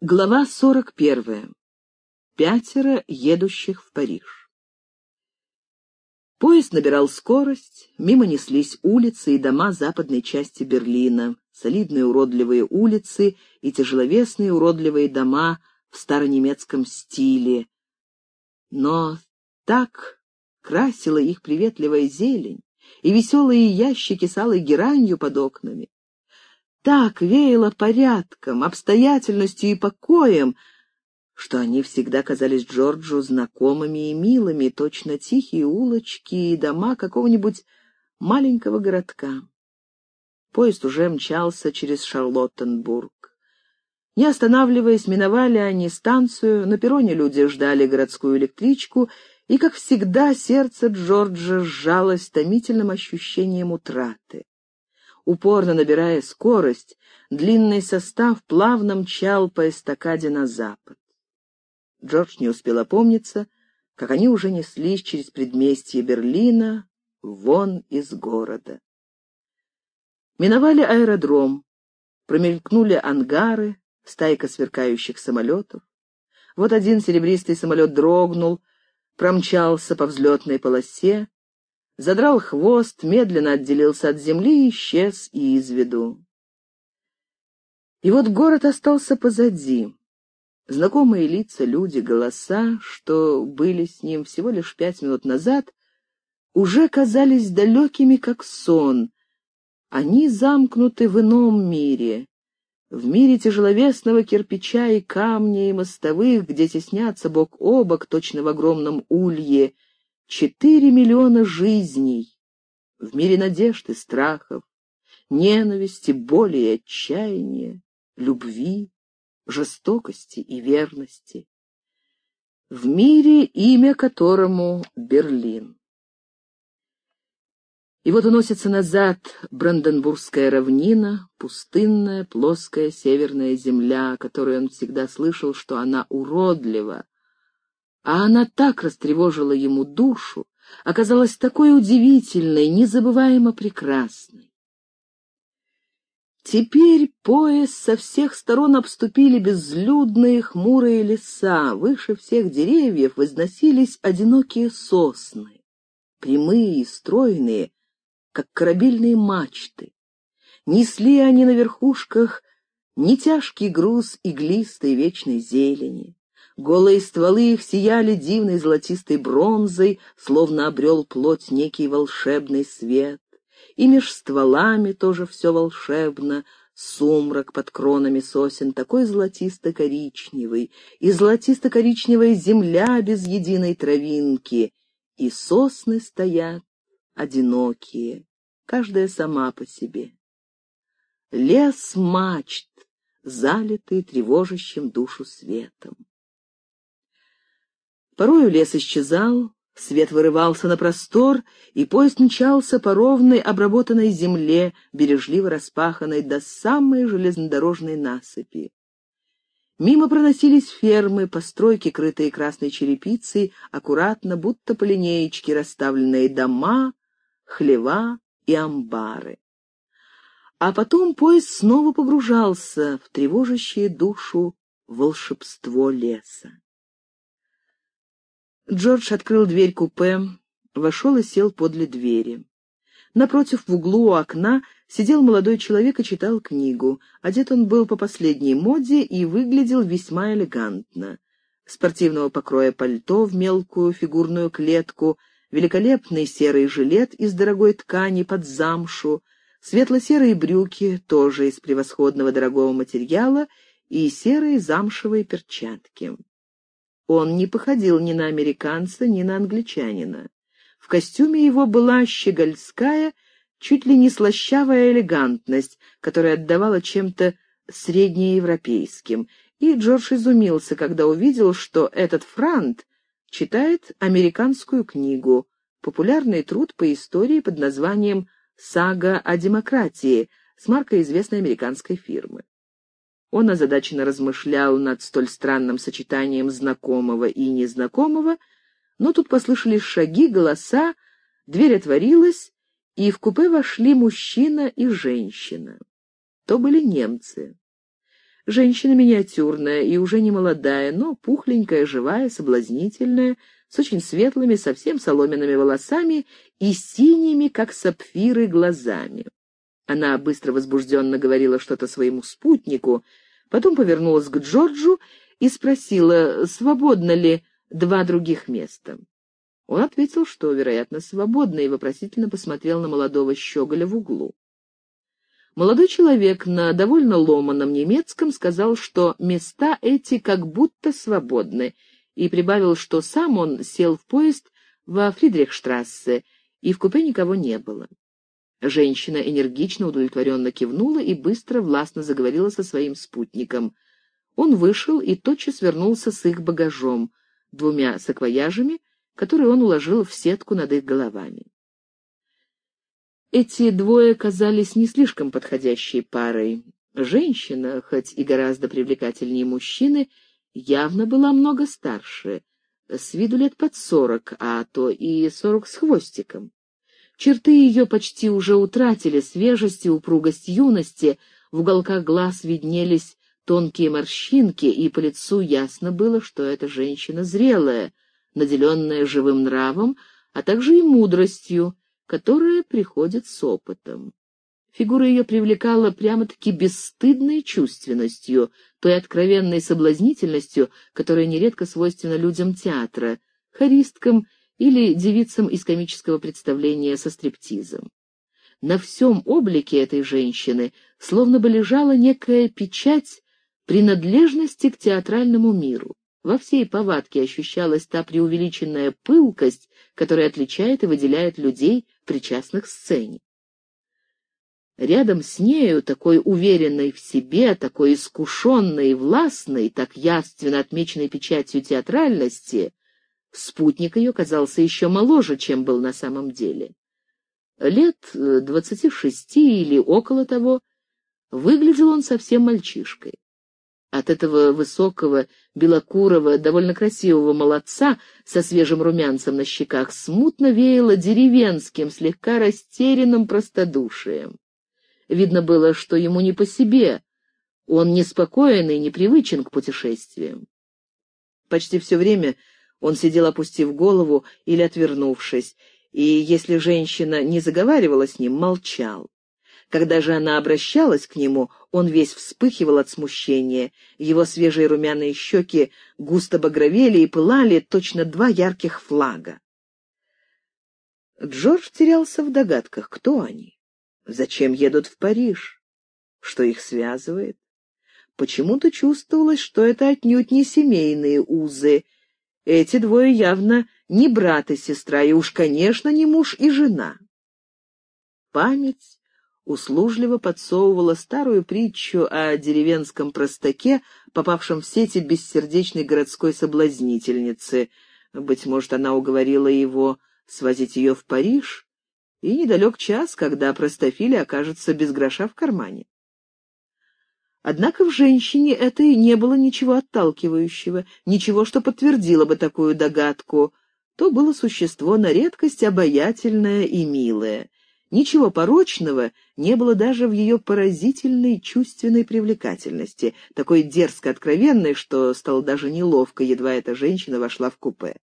Глава 41. Пятеро едущих в Париж. Поезд набирал скорость, мимо неслись улицы и дома западной части Берлина, солидные уродливые улицы и тяжеловесные уродливые дома в старонемецком стиле. Но так красила их приветливая зелень и веселые ящики с алой геранью под окнами, так веяло порядком, обстоятельностью и покоем, что они всегда казались Джорджу знакомыми и милыми, точно тихие улочки и дома какого-нибудь маленького городка. Поезд уже мчался через Шарлоттенбург. Не останавливаясь, миновали они станцию, на перроне люди ждали городскую электричку, и, как всегда, сердце Джорджа сжалось томительным ощущением утраты. Упорно набирая скорость, длинный состав плавно мчал по эстакаде на запад. Джордж не успел опомниться, как они уже неслись через предместье Берлина вон из города. Миновали аэродром, промелькнули ангары, стайка сверкающих самолетов. Вот один серебристый самолет дрогнул, промчался по взлетной полосе, задрал хвост, медленно отделился от земли и исчез из виду. И вот город остался позади. Знакомые лица, люди, голоса, что были с ним всего лишь пять минут назад, уже казались далекими, как сон. Они замкнуты в ином мире, в мире тяжеловесного кирпича и камня и мостовых, где теснятся бок о бок, точно в огромном улье, Четыре миллиона жизней в мире надежд и страхов, ненависти, боли и отчаяния, любви, жестокости и верности. В мире, имя которому Берлин. И вот уносится назад Бранденбургская равнина, пустынная, плоская северная земля, о которой он всегда слышал, что она уродлива, а она так растревожила ему душу, оказалась такой удивительной, незабываемо прекрасной. Теперь пояс со всех сторон обступили безлюдные хмурые леса, выше всех деревьев возносились одинокие сосны, прямые и стройные, как корабельные мачты. Несли они на верхушках не тяжкий груз иглистой вечной зелени, Голые стволы их сияли дивной золотистой бронзой, словно обрел плоть некий волшебный свет. И меж стволами тоже все волшебно, сумрак под кронами сосен такой золотисто-коричневый, и золотисто-коричневая земля без единой травинки, и сосны стоят одинокие, каждая сама по себе. Лес мачт, залитый тревожащим душу светом. Порою лес исчезал, свет вырывался на простор, и поезд мчался по ровной обработанной земле, бережливо распаханной до самой железнодорожной насыпи. Мимо проносились фермы, постройки, крытые красной черепицей, аккуратно, будто по линеечке расставленные дома, хлева и амбары. А потом поезд снова погружался в тревожащее душу волшебство леса. Джордж открыл дверь купе, вошел и сел подле двери. Напротив, в углу у окна, сидел молодой человек и читал книгу. Одет он был по последней моде и выглядел весьма элегантно. Спортивного покроя пальто в мелкую фигурную клетку, великолепный серый жилет из дорогой ткани под замшу, светло-серые брюки, тоже из превосходного дорогого материала, и серые замшевые перчатки. Он не походил ни на американца, ни на англичанина. В костюме его была щегольская, чуть ли не слащавая элегантность, которая отдавала чем-то среднеевропейским, и Джордж изумился, когда увидел, что этот франт читает американскую книгу, популярный труд по истории под названием «Сага о демократии» с маркой известной американской фирмы. Он озадаченно размышлял над столь странным сочетанием знакомого и незнакомого, но тут послышались шаги, голоса, дверь отворилась, и в купе вошли мужчина и женщина. То были немцы. Женщина миниатюрная и уже не молодая, но пухленькая, живая, соблазнительная, с очень светлыми, совсем соломенными волосами и синими, как сапфиры, глазами. Она быстро возбужденно говорила что-то своему спутнику, потом повернулась к Джорджу и спросила, свободно ли два других места. Он ответил, что, вероятно, свободно, и вопросительно посмотрел на молодого щеголя в углу. Молодой человек на довольно ломаном немецком сказал, что места эти как будто свободны, и прибавил, что сам он сел в поезд во Фридрихштрассе, и в купе никого не было. Женщина энергично, удовлетворенно кивнула и быстро, властно заговорила со своим спутником. Он вышел и тотчас вернулся с их багажом, двумя саквояжами, которые он уложил в сетку над их головами. Эти двое казались не слишком подходящей парой. Женщина, хоть и гораздо привлекательнее мужчины, явно была много старше, с виду лет под сорок, а то и сорок с хвостиком. Черты ее почти уже утратили свежесть и упругость юности, в уголках глаз виднелись тонкие морщинки, и по лицу ясно было, что эта женщина зрелая, наделенная живым нравом, а также и мудростью, которая приходит с опытом. Фигура ее привлекала прямо-таки бесстыдной чувственностью, той откровенной соблазнительностью, которая нередко свойственна людям театра, хористкам или девицам из комического представления со стриптизом. На всем облике этой женщины словно бы лежала некая печать принадлежности к театральному миру. Во всей повадке ощущалась та преувеличенная пылкость, которая отличает и выделяет людей, причастных к сцене. Рядом с нею, такой уверенной в себе, такой искушенной и властной, так явственно отмеченной печатью театральности, спутник ее казался еще моложе, чем был на самом деле. Лет э, двадцати шести или около того, выглядел он совсем мальчишкой. От этого высокого, белокурого, довольно красивого молодца со свежим румянцем на щеках смутно веяло деревенским, слегка растерянным простодушием. Видно было, что ему не по себе, он неспокоен и непривычен к путешествиям. Почти все время он сидел, опустив голову или отвернувшись, и, если женщина не заговаривала с ним, молчал. Когда же она обращалась к нему, он весь вспыхивал от смущения. Его свежие румяные щеки густо багровели и пылали точно два ярких флага. Джордж терялся в догадках, кто они, зачем едут в Париж, что их связывает. Почему-то чувствовалось, что это отнюдь не семейные узы. Эти двое явно не брат и сестра, и уж, конечно, не муж и жена. Память услужливо подсовывала старую притчу о деревенском простаке, попавшем в сети бессердечной городской соблазнительницы. Быть может, она уговорила его свозить ее в Париж, и недалек час, когда простофиля окажется без гроша в кармане. Однако в женщине этой не было ничего отталкивающего, ничего, что подтвердило бы такую догадку. То было существо на редкость обаятельное и милое. Ничего порочного не было даже в ее поразительной чувственной привлекательности, такой дерзко откровенной, что стало даже неловко, едва эта женщина вошла в купе.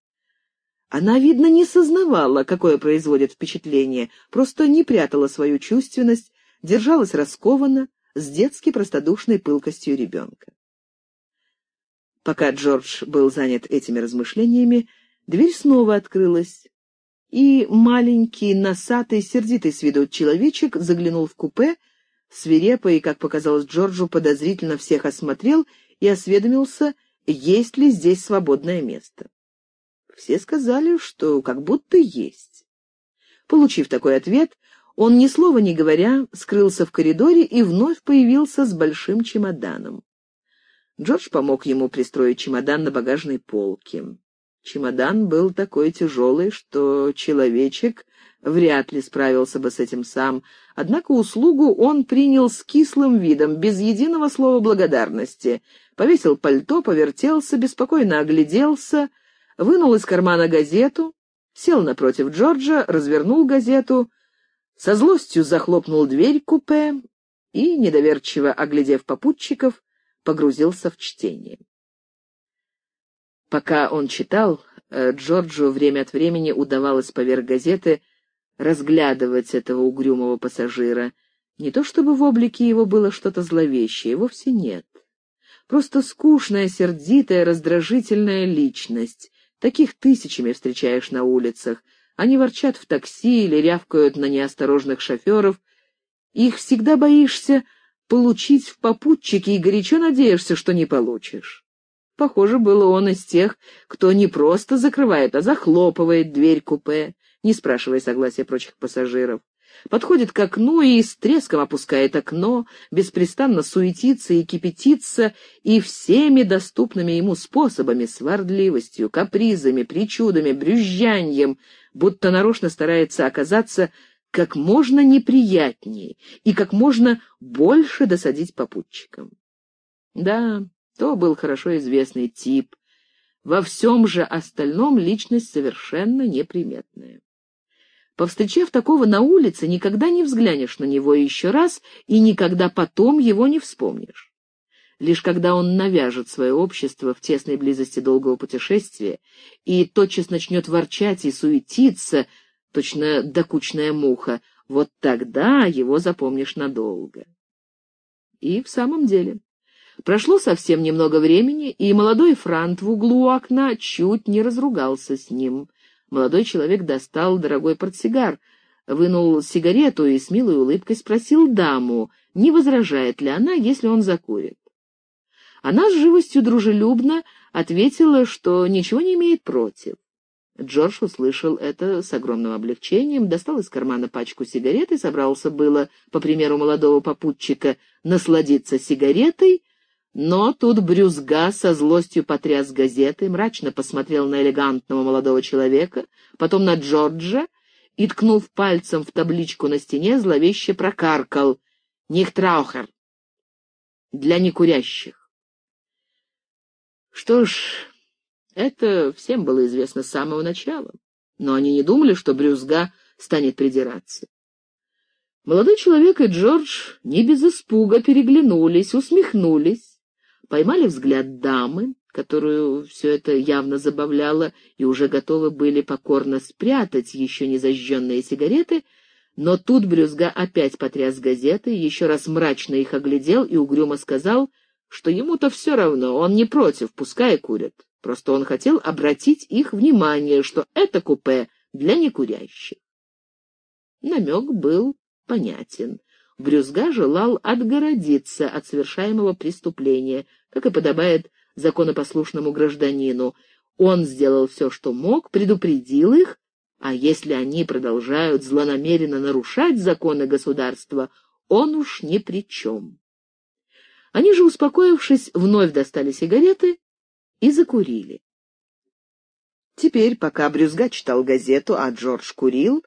Она, видно, не сознавала, какое производит впечатление, просто не прятала свою чувственность, держалась раскованно, с детски простодушной пылкостью ребенка. Пока Джордж был занят этими размышлениями, дверь снова открылась, и маленький, носатый, сердитый с виду человечек заглянул в купе, свирепо и, как показалось Джорджу, подозрительно всех осмотрел и осведомился, есть ли здесь свободное место. Все сказали, что как будто есть. Получив такой ответ, он, ни слова не говоря, скрылся в коридоре и вновь появился с большим чемоданом. Джордж помог ему пристроить чемодан на багажной полке. Чемодан был такой тяжелый, что человечек вряд ли справился бы с этим сам, однако услугу он принял с кислым видом, без единого слова благодарности. Повесил пальто, повертелся, беспокойно огляделся, вынул из кармана газету, сел напротив Джорджа, развернул газету, со злостью захлопнул дверь купе и, недоверчиво оглядев попутчиков, погрузился в чтение. Пока он читал, э, Джорджу время от времени удавалось поверх газеты разглядывать этого угрюмого пассажира. Не то чтобы в облике его было что-то зловещее, вовсе нет. Просто скучная, сердитая, раздражительная личность. Таких тысячами встречаешь на улицах. Они ворчат в такси или рявкают на неосторожных шоферов. Их всегда боишься получить в попутчике и горячо надеешься, что не получишь. Похоже, было он из тех, кто не просто закрывает, а захлопывает дверь купе, не спрашивая согласия прочих пассажиров. Подходит к окну и с треском опускает окно, беспрестанно суетится и кипятится, и всеми доступными ему способами, сварливостью, капризами, причудами, брюзжаньем, будто нарочно старается оказаться как можно неприятнее и как можно больше досадить попутчикам. Да, то был хорошо известный тип. Во всем же остальном личность совершенно неприметная. Повстречав такого на улице, никогда не взглянешь на него еще раз и никогда потом его не вспомнишь. Лишь когда он навяжет свое общество в тесной близости долгого путешествия и тотчас начнет ворчать и суетиться, точно докучная муха, вот тогда его запомнишь надолго. И в самом деле, Прошло совсем немного времени, и молодой франт в углу окна чуть не разругался с ним. Молодой человек достал дорогой портсигар, вынул сигарету и с милой улыбкой спросил даму, не возражает ли она, если он закурит. Она с живостью дружелюбно ответила, что ничего не имеет против. Джордж услышал это с огромным облегчением, достал из кармана пачку сигарет и собрался было, по примеру молодого попутчика, насладиться сигаретой, но тут Брюзга со злостью потряс газетой, мрачно посмотрел на элегантного молодого человека, потом на Джорджа и, ткнув пальцем в табличку на стене, зловеще прокаркал «Нихтраухер» для некурящих. Что ж, это всем было известно с самого начала, но они не думали, что Брюзга станет придираться. Молодой человек и Джордж не без испуга переглянулись, усмехнулись, поймали взгляд дамы, которую все это явно забавляло, и уже готовы были покорно спрятать еще не зажженные сигареты, но тут Брюзга опять потряс газеты, еще раз мрачно их оглядел и угрюмо сказал, что ему-то все равно, он не против, пускай курят. Просто он хотел обратить их внимание, что это купе для некурящих. Намек был понятен. Брюзга желал отгородиться от совершаемого преступления, как и подобает законопослушному гражданину. Он сделал все, что мог, предупредил их, а если они продолжают злонамеренно нарушать законы государства, он уж ни при чем. Они же, успокоившись, вновь достали сигареты и закурили. Теперь, пока Брюзга читал газету, а Джордж курил,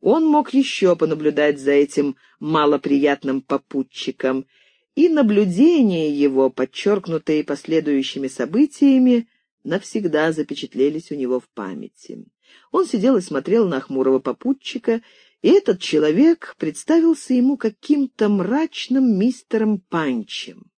он мог еще понаблюдать за этим малоприятным попутчиком, и наблюдения его, подчеркнутые последующими событиями, навсегда запечатлелись у него в памяти. Он сидел и смотрел на хмурого попутчика, и этот человек представился ему каким-то мрачным мистером Панчем.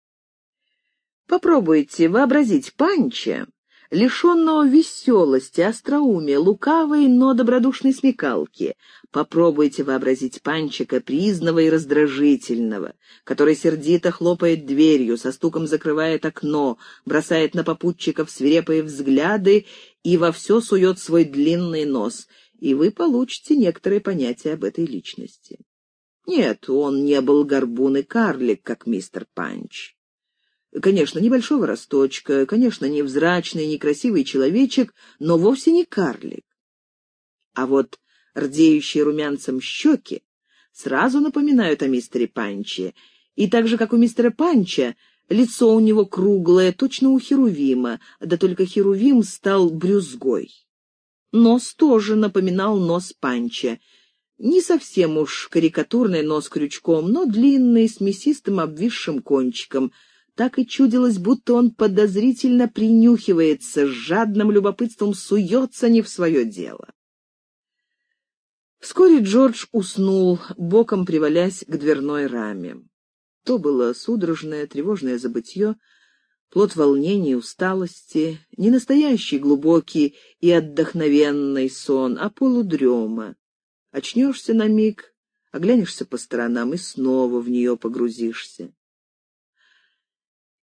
Попробуйте вообразить Панча, лишенного веселости, остроумия, лукавой, но добродушной смекалки. Попробуйте вообразить Панча капризного и раздражительного, который сердито хлопает дверью, со стуком закрывает окно, бросает на попутчиков свирепые взгляды и во все сует свой длинный нос, и вы получите некоторое понятие об этой личности. Нет, он не был горбун и карлик, как мистер Панч. Конечно, небольшого росточка, конечно, невзрачный, некрасивый человечек, но вовсе не карлик. А вот рдеющие румянцем щеки сразу напоминают о мистере Панче, и так же, как у мистера Панча, лицо у него круглое, точно у Херувима, да только Херувим стал брюзгой. Нос тоже напоминал нос Панча, не совсем уж карикатурный нос крючком, но длинный, с мясистым обвисшим кончиком — так и чудилось, будто он подозрительно принюхивается, с жадным любопытством суется не в свое дело. Вскоре Джордж уснул, боком привалясь к дверной раме. То было судорожное, тревожное забытье, плод волнения и усталости, не настоящий глубокий и отдохновенный сон, а полудрема. Очнешься на миг, оглянешься по сторонам и снова в нее погрузишься.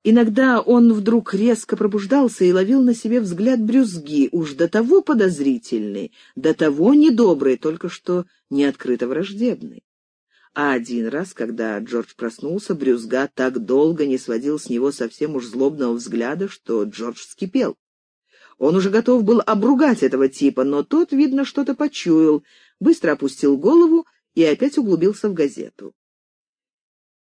Иногда он вдруг резко пробуждался и ловил на себе взгляд брюзги, уж до того подозрительный, до того недобрый, только что не открыто враждебный. А один раз, когда Джордж проснулся, брюзга так долго не сводил с него совсем уж злобного взгляда, что Джордж вскипел. Он уже готов был обругать этого типа, но тот, видно, что-то почуял, быстро опустил голову и опять углубился в газету.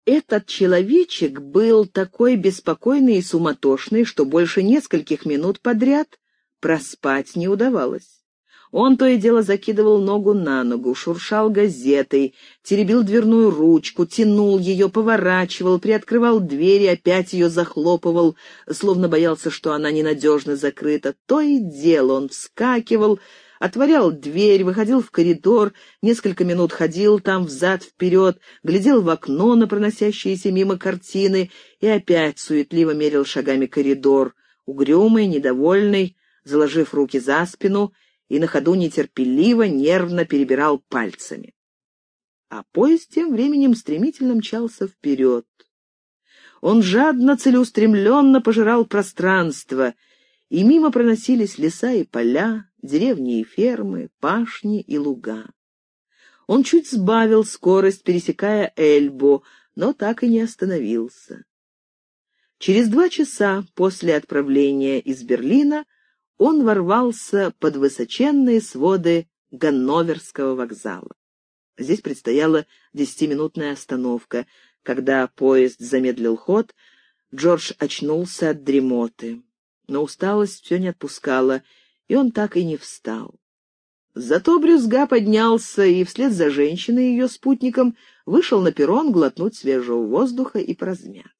Этот человечек был такой беспокойный и суматошный, что больше нескольких минут подряд проспать не удавалось. Он то и дело закидывал ногу на ногу, шуршал газетой, теребил дверную ручку, тянул ее, поворачивал, приоткрывал дверь и опять ее захлопывал, словно боялся, что она ненадежно закрыта. То и дело он вскакивал, отворял дверь, выходил в коридор, несколько минут ходил там взад-вперед, глядел в окно на проносящиеся мимо картины и опять суетливо мерил шагами коридор, угрюмый, недовольный, заложив руки за спину и на ходу нетерпеливо, нервно перебирал пальцами. А поезд тем временем стремительно мчался вперед. Он жадно, целеустремленно пожирал пространство, и мимо проносились леса и поля, деревни и фермы, пашни и луга. Он чуть сбавил скорость, пересекая Эльбу, но так и не остановился. Через два часа после отправления из Берлина он ворвался под высоченные своды Ганноверского вокзала. Здесь предстояла десятиминутная остановка. Когда поезд замедлил ход, Джордж очнулся от дремоты. Но усталость все не отпускала, и он так и не встал. Зато Брюзга поднялся и вслед за женщиной и ее спутником вышел на перрон глотнуть свежего воздуха и поразмяться.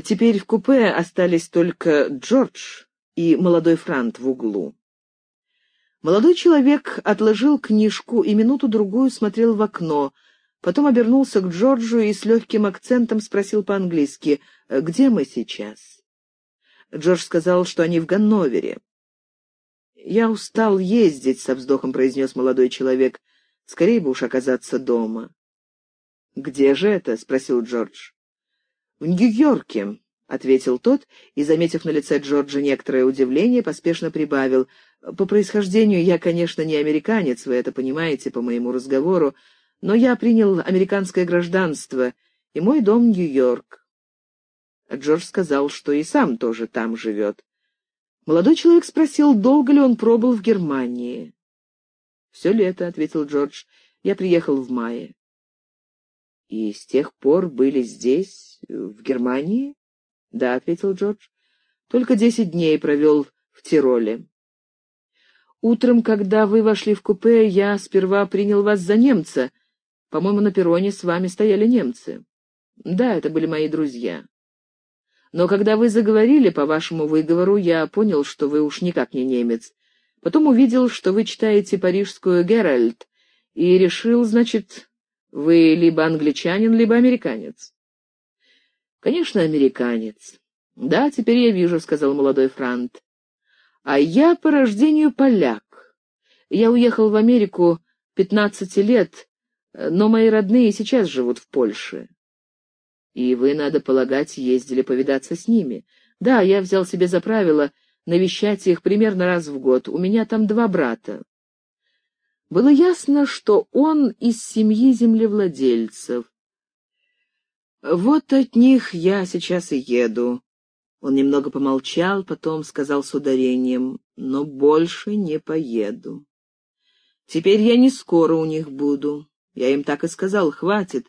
Теперь в купе остались только Джордж и молодой Франт в углу. Молодой человек отложил книжку и минуту-другую смотрел в окно, потом обернулся к Джорджу и с легким акцентом спросил по-английски, «Где мы сейчас?» Джордж сказал, что они в Ганновере. «Я устал ездить», — со вздохом произнес молодой человек. «Скорее бы уж оказаться дома». «Где же это?» — спросил Джордж. «В Нью-Йорке», — ответил тот, и, заметив на лице Джорджа некоторое удивление, поспешно прибавил. «По происхождению я, конечно, не американец, вы это понимаете по моему разговору, но я принял американское гражданство, и мой дом — Нью-Йорк. Джордж сказал, что и сам тоже там живет. Молодой человек спросил, долго ли он пробыл в Германии. «Все лето», — ответил Джордж. «Я приехал в мае». «И с тех пор были здесь, в Германии?» «Да», — ответил Джордж. «Только десять дней провел в Тироле». «Утром, когда вы вошли в купе, я сперва принял вас за немца. По-моему, на перроне с вами стояли немцы». «Да, это были мои друзья». Но когда вы заговорили по вашему выговору, я понял, что вы уж никак не немец. Потом увидел, что вы читаете парижскую «Геральт», и решил, значит, вы либо англичанин, либо американец. Конечно, американец. Да, теперь я вижу, — сказал молодой Франт. А я по рождению поляк. Я уехал в Америку пятнадцати лет, но мои родные сейчас живут в Польше. И вы, надо полагать, ездили повидаться с ними. Да, я взял себе за правило навещать их примерно раз в год. У меня там два брата. Было ясно, что он из семьи землевладельцев. Вот от них я сейчас и еду. Он немного помолчал, потом сказал с ударением, но больше не поеду. Теперь я не скоро у них буду. Я им так и сказал, хватит.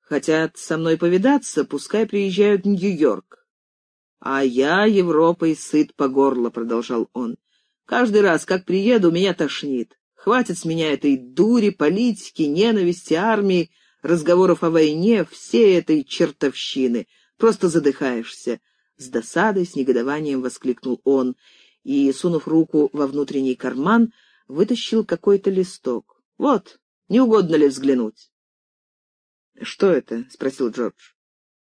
Хотят со мной повидаться, пускай приезжают в Нью-Йорк. А я Европой сыт по горло, — продолжал он. Каждый раз, как приеду, меня тошнит. Хватит с меня этой дури, политики, ненависти, армии, разговоров о войне, всей этой чертовщины. Просто задыхаешься. С досадой, с негодованием воскликнул он и, сунув руку во внутренний карман, вытащил какой-то листок. «Вот, не угодно ли взглянуть?» «Что это?» — спросил Джордж.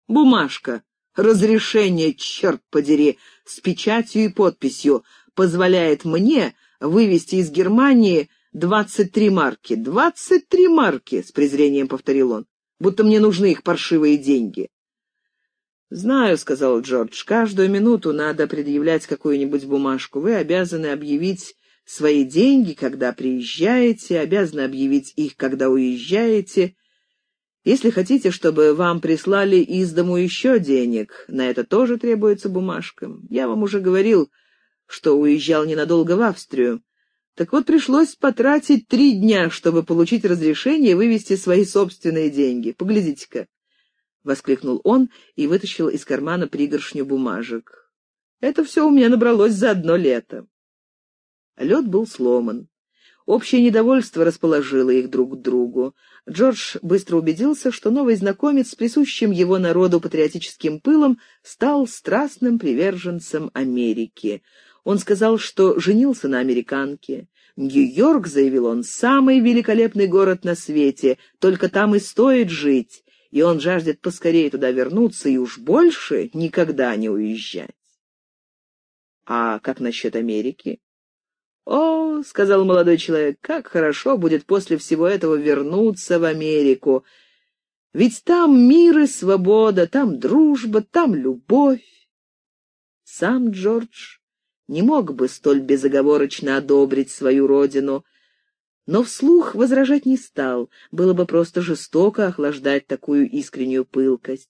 «Бумажка. Разрешение, черт подери, с печатью и подписью, позволяет мне вывести из Германии двадцать три марки. Двадцать три марки!» — с презрением повторил он. «Будто мне нужны их паршивые деньги». «Знаю», — сказал Джордж, — «каждую минуту надо предъявлять какую-нибудь бумажку. Вы обязаны объявить свои деньги, когда приезжаете, обязаны объявить их, когда уезжаете. Если хотите, чтобы вам прислали из дому еще денег, на это тоже требуется бумажка. Я вам уже говорил, что уезжал ненадолго в Австрию. Так вот, пришлось потратить три дня, чтобы получить разрешение вывести свои собственные деньги. Поглядите-ка. — воскликнул он и вытащил из кармана пригоршню бумажек. «Это все у меня набралось за одно лето». Лед был сломан. Общее недовольство расположило их друг к другу. Джордж быстро убедился, что новый знакомец с присущим его народу патриотическим пылом стал страстным приверженцем Америки. Он сказал, что женился на американке. «Нью-Йорк», — заявил он, — «самый великолепный город на свете, только там и стоит жить» и он жаждет поскорее туда вернуться и уж больше никогда не уезжать. А как насчет Америки? «О, — сказал молодой человек, — как хорошо будет после всего этого вернуться в Америку. Ведь там мир и свобода, там дружба, там любовь». Сам Джордж не мог бы столь безоговорочно одобрить свою родину — но вслух возражать не стал, было бы просто жестоко охлаждать такую искреннюю пылкость.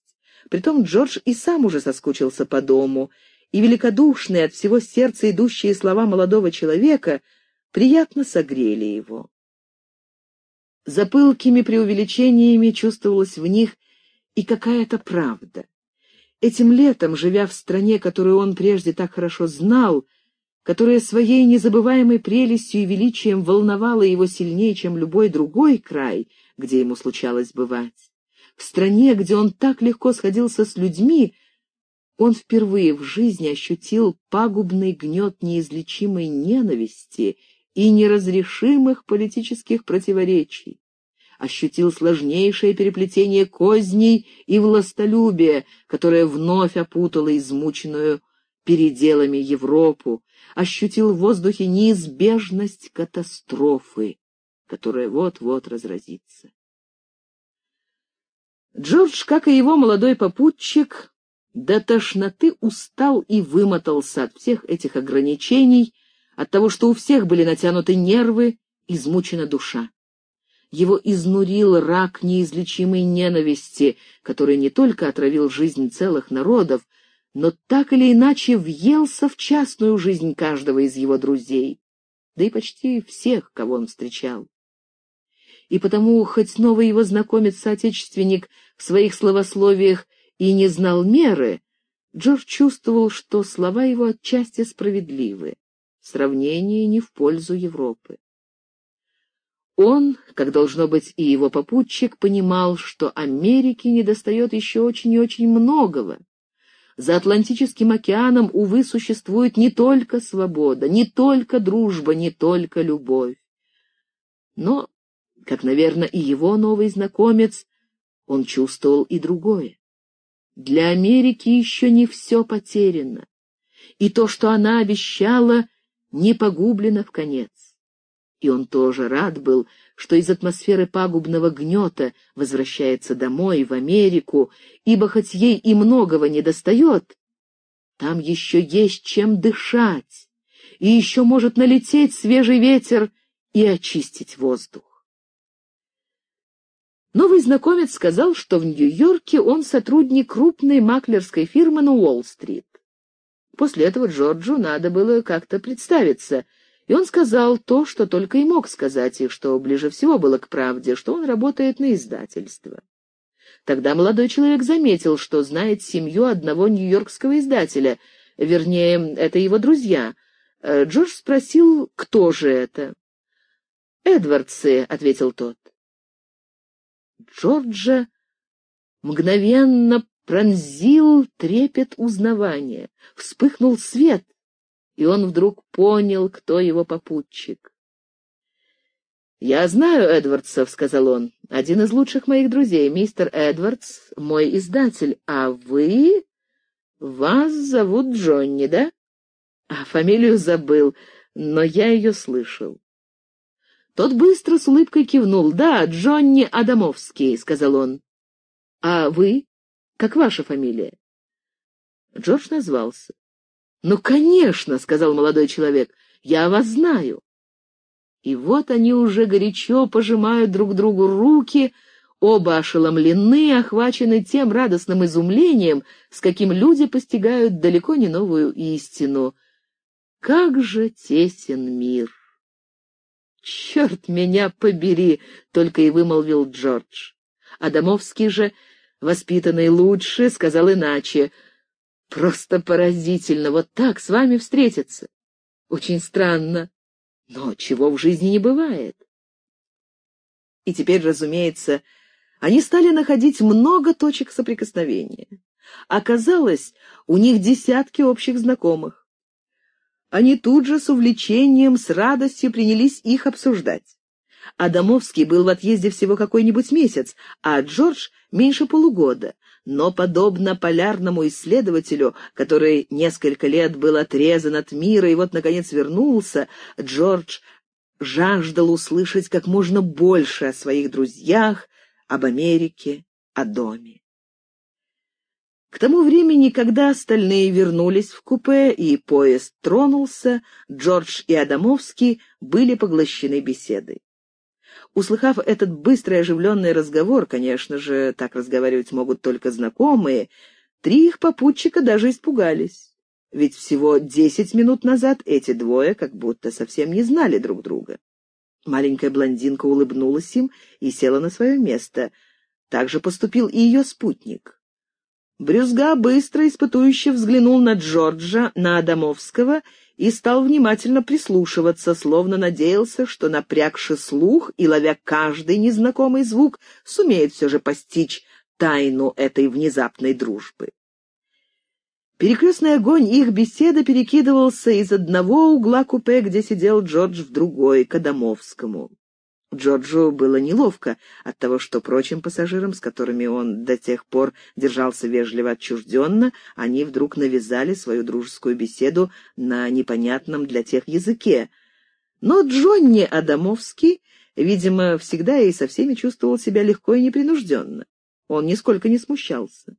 Притом Джордж и сам уже соскучился по дому, и великодушные от всего сердца идущие слова молодого человека приятно согрели его. За пылкими преувеличениями чувствовалась в них и какая-то правда. Этим летом, живя в стране, которую он прежде так хорошо знал, которая своей незабываемой прелестью и величием волновала его сильнее, чем любой другой край, где ему случалось бывать. В стране, где он так легко сходился с людьми, он впервые в жизни ощутил пагубный гнет неизлечимой ненависти и неразрешимых политических противоречий ощутил сложнейшее переплетение козней и властолюбия, которое вновь опутало измученную переделами Европу, ощутил в воздухе неизбежность катастрофы, которая вот-вот разразится. Джордж, как и его молодой попутчик, до тошноты устал и вымотался от всех этих ограничений, от того, что у всех были натянуты нервы, измучена душа. Его изнурил рак неизлечимой ненависти, который не только отравил жизнь целых народов, но так или иначе въелся в частную жизнь каждого из его друзей, да и почти всех, кого он встречал. И потому, хоть новый его знакомец-соотечественник в своих словословиях и не знал меры, Джордж чувствовал, что слова его отчасти справедливы, сравнение не в пользу Европы. Он, как должно быть и его попутчик, понимал, что Америке недостает еще очень и очень многого, за Атлантическим океаном, увы, существует не только свобода, не только дружба, не только любовь. Но, как, наверное, и его новый знакомец, он чувствовал и другое. Для Америки еще не все потеряно, и то, что она обещала, не погублено в конец. И он тоже рад был, что из атмосферы пагубного гнета возвращается домой, в Америку, ибо хоть ей и многого не достает, там еще есть чем дышать, и еще может налететь свежий ветер и очистить воздух. Новый знакомец сказал, что в Нью-Йорке он сотрудник крупной маклерской фирмы на Уолл-стрит. После этого Джорджу надо было как-то представиться — и он сказал то, что только и мог сказать, и что ближе всего было к правде, что он работает на издательство. Тогда молодой человек заметил, что знает семью одного нью-йоркского издателя, вернее, это его друзья. Э, Джордж спросил, кто же это. «Эдвардсы», — ответил тот. Джорджа мгновенно пронзил трепет узнавания. Вспыхнул свет, и он вдруг понял, кто его попутчик. «Я знаю Эдвардсов», — сказал он. «Один из лучших моих друзей, мистер Эдвардс, мой издатель. А вы... Вас зовут Джонни, да?» «А фамилию забыл, но я ее слышал». Тот быстро с улыбкой кивнул. «Да, Джонни Адамовский», — сказал он. «А вы? Как ваша фамилия?» Джордж назвался. «Ну, конечно», — сказал молодой человек, — «я вас знаю». И вот они уже горячо пожимают друг другу руки, оба ошеломлены, охвачены тем радостным изумлением, с каким люди постигают далеко не новую истину. Как же тесен мир! «Черт меня побери!» — только и вымолвил Джордж. Адамовский же, воспитанный лучше, сказал иначе. «Просто поразительно вот так с вами встретиться. Очень странно. Но чего в жизни не бывает. И теперь, разумеется, они стали находить много точек соприкосновения. Оказалось, у них десятки общих знакомых. Они тут же с увлечением, с радостью принялись их обсуждать. Адамовский был в отъезде всего какой-нибудь месяц, а Джордж — меньше полугода. Но, подобно полярному исследователю, который несколько лет был отрезан от мира и вот, наконец, вернулся, Джордж жаждал услышать как можно больше о своих друзьях, об Америке, о доме. К тому времени, когда остальные вернулись в купе и поезд тронулся, Джордж и Адамовский были поглощены беседой. Услыхав этот быстрый оживленный разговор, конечно же, так разговаривать могут только знакомые, три их попутчика даже испугались. Ведь всего десять минут назад эти двое как будто совсем не знали друг друга. Маленькая блондинка улыбнулась им и села на свое место. Так же поступил и ее спутник. Брюзга быстро испытующе взглянул на Джорджа, на Адамовского и стал внимательно прислушиваться, словно надеялся, что, напрягши слух и ловя каждый незнакомый звук, сумеет все же постичь тайну этой внезапной дружбы. Перекрестный огонь их беседы перекидывался из одного угла купе, где сидел Джордж, в другой, к Адамовскому. Джорджу было неловко от того, что прочим пассажирам, с которыми он до тех пор держался вежливо отчужденно, они вдруг навязали свою дружескую беседу на непонятном для тех языке. Но Джонни Адамовский, видимо, всегда и со всеми чувствовал себя легко и непринужденно. Он нисколько не смущался.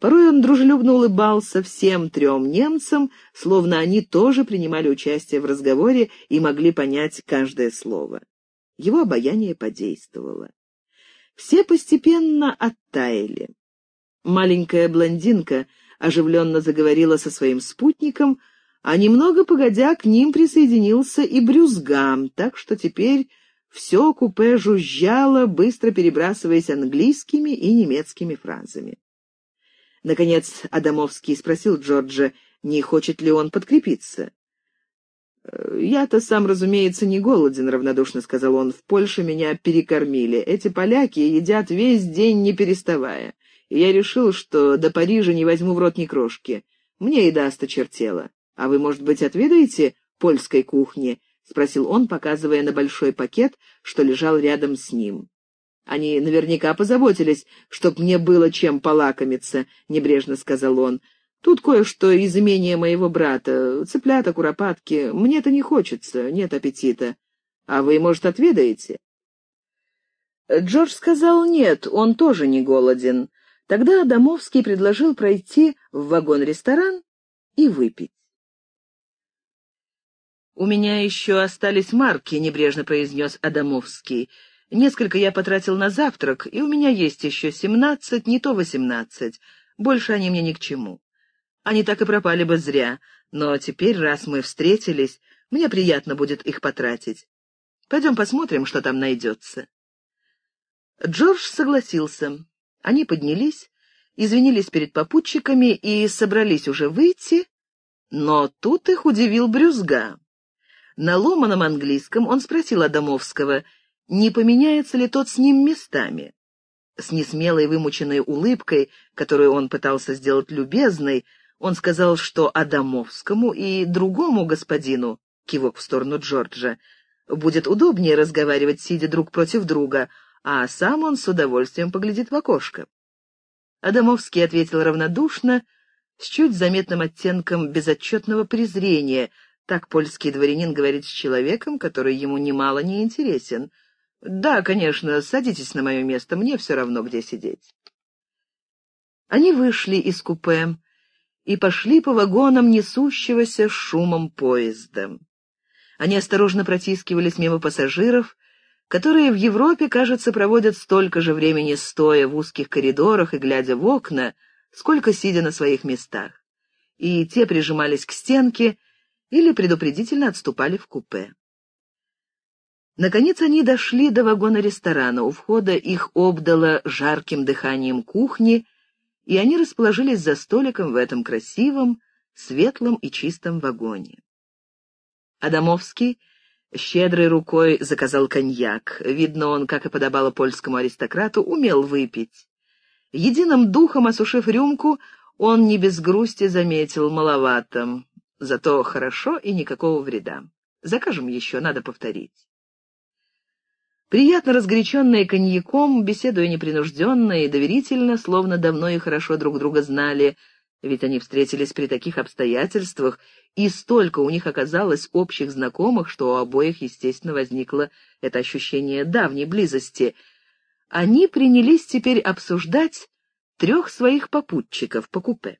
Порой он дружелюбно улыбался всем трем немцам, словно они тоже принимали участие в разговоре и могли понять каждое слово. Его обаяние подействовало. Все постепенно оттаяли. Маленькая блондинка оживленно заговорила со своим спутником, а немного погодя к ним присоединился и брюзгам, так что теперь все купе жужжало, быстро перебрасываясь английскими и немецкими фразами. Наконец Адамовский спросил Джорджа, не хочет ли он подкрепиться. «Я-то сам, разумеется, не голоден», — равнодушно сказал он. «В Польше меня перекормили. Эти поляки едят весь день, не переставая. И я решил, что до Парижа не возьму в рот ни крошки. Мне еда осточертела. А вы, может быть, отведаете польской кухни?» — спросил он, показывая на большой пакет, что лежал рядом с ним. «Они наверняка позаботились, чтоб мне было чем полакомиться», — небрежно сказал он. Тут кое-что из имения моего брата. Цыплята, куропатки. Мне-то не хочется, нет аппетита. А вы, может, отведаете?» Джордж сказал нет, он тоже не голоден. Тогда Адамовский предложил пройти в вагон-ресторан и выпить. «У меня еще остались марки», — небрежно произнес Адамовский. «Несколько я потратил на завтрак, и у меня есть еще семнадцать, не то восемнадцать. Больше они мне ни к чему». Они так и пропали бы зря. Но теперь, раз мы встретились, мне приятно будет их потратить. Пойдем посмотрим, что там найдется». Джордж согласился. Они поднялись, извинились перед попутчиками и собрались уже выйти, но тут их удивил Брюзга. На ломаном английском он спросил Адамовского, не поменяется ли тот с ним местами. С несмелой вымученной улыбкой, которую он пытался сделать любезной, он сказал, что Адамовскому и другому господину, кивок в сторону Джорджа, Будет удобнее разговаривать, сидя друг против друга, а сам он с удовольствием поглядит в окошко. Адамовский ответил равнодушно, с чуть заметным оттенком безотчетного презрения. Так польский дворянин говорит с человеком, который ему немало не интересен. «Да, конечно, садитесь на мое место, мне все равно, где сидеть». Они вышли из купе и пошли по вагонам несущегося шумом поезда. Они осторожно протискивались мимо пассажиров, которые в Европе, кажется, проводят столько же времени стоя в узких коридорах и глядя в окна, сколько сидя на своих местах. И те прижимались к стенке или предупредительно отступали в купе. Наконец они дошли до вагона ресторана. У входа их обдало жарким дыханием кухни, и они расположились за столиком в этом красивом, светлом и чистом вагоне. Адамовский щедрой рукой заказал коньяк. Видно, он, как и подобало польскому аристократу, умел выпить. Единым духом осушив рюмку, он не без грусти заметил маловато. Зато хорошо и никакого вреда. Закажем еще, надо повторить. Приятно разгоряченные коньяком, беседуя непринужденно и доверительно, словно давно и хорошо друг друга знали, ведь они встретились при таких обстоятельствах, и столько у них оказалось общих знакомых, что у обоих, естественно, возникло это ощущение давней близости. Они принялись теперь обсуждать трех своих попутчиков по купе.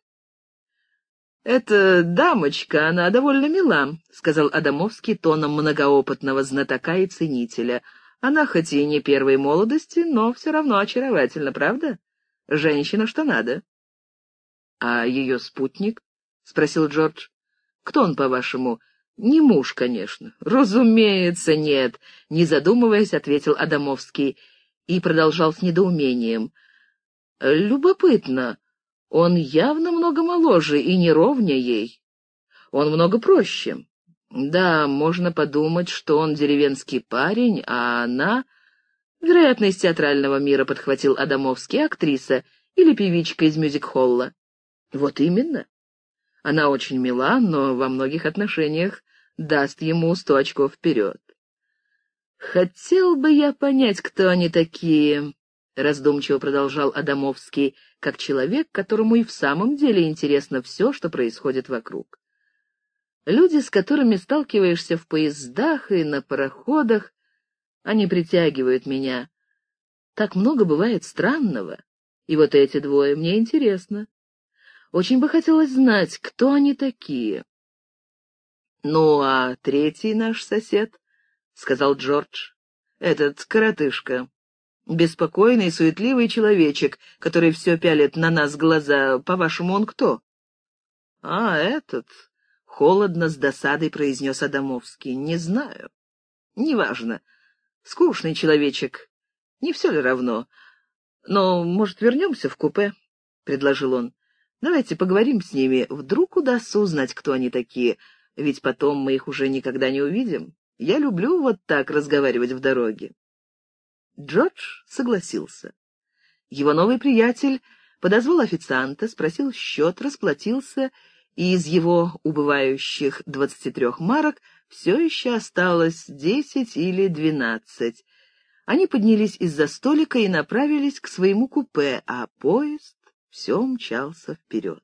«Эта дамочка, она довольно мила», — сказал Адамовский тоном многоопытного знатока и ценителя — она хоть и не первой молодости, но все равно очаровательна, правда? Женщина что надо. — А ее спутник? — спросил Джордж. — Кто он, по-вашему? Не муж, конечно. — Разумеется, нет, — не задумываясь, ответил Адамовский и продолжал с недоумением. — Любопытно. Он явно много моложе и неровнее ей. Он много проще. Да, можно подумать, что он деревенский парень, а она... Вероятно, из театрального мира подхватил Адамовский, актриса или певичка из мюзик-холла. Вот именно. Она очень мила, но во многих отношениях даст ему сто очков вперед. «Хотел бы я понять, кто они такие», — раздумчиво продолжал Адамовский, как человек, которому и в самом деле интересно все, что происходит вокруг. Люди, с которыми сталкиваешься в поездах и на пароходах, они притягивают меня. Так много бывает странного. И вот эти двое мне интересно. Очень бы хотелось знать, кто они такие. — Ну, а третий наш сосед, — сказал Джордж, — этот коротышка. Беспокойный, суетливый человечек, который все пялит на нас глаза. По-вашему, он кто? — А, этот, Холодно, с досадой произнес Адамовский. Не знаю. Неважно. Скучный человечек. Не все ли равно? Но, может, вернемся в купе? — предложил он. Давайте поговорим с ними. Вдруг удастся узнать, кто они такие, ведь потом мы их уже никогда не увидим. Я люблю вот так разговаривать в дороге. Джордж согласился. Его новый приятель подозвал официанта, спросил счет, расплатился и из его убывающих двадцати трех марок все еще осталось десять или двенадцать. Они поднялись из-за столика и направились к своему купе, а поезд все мчался вперед.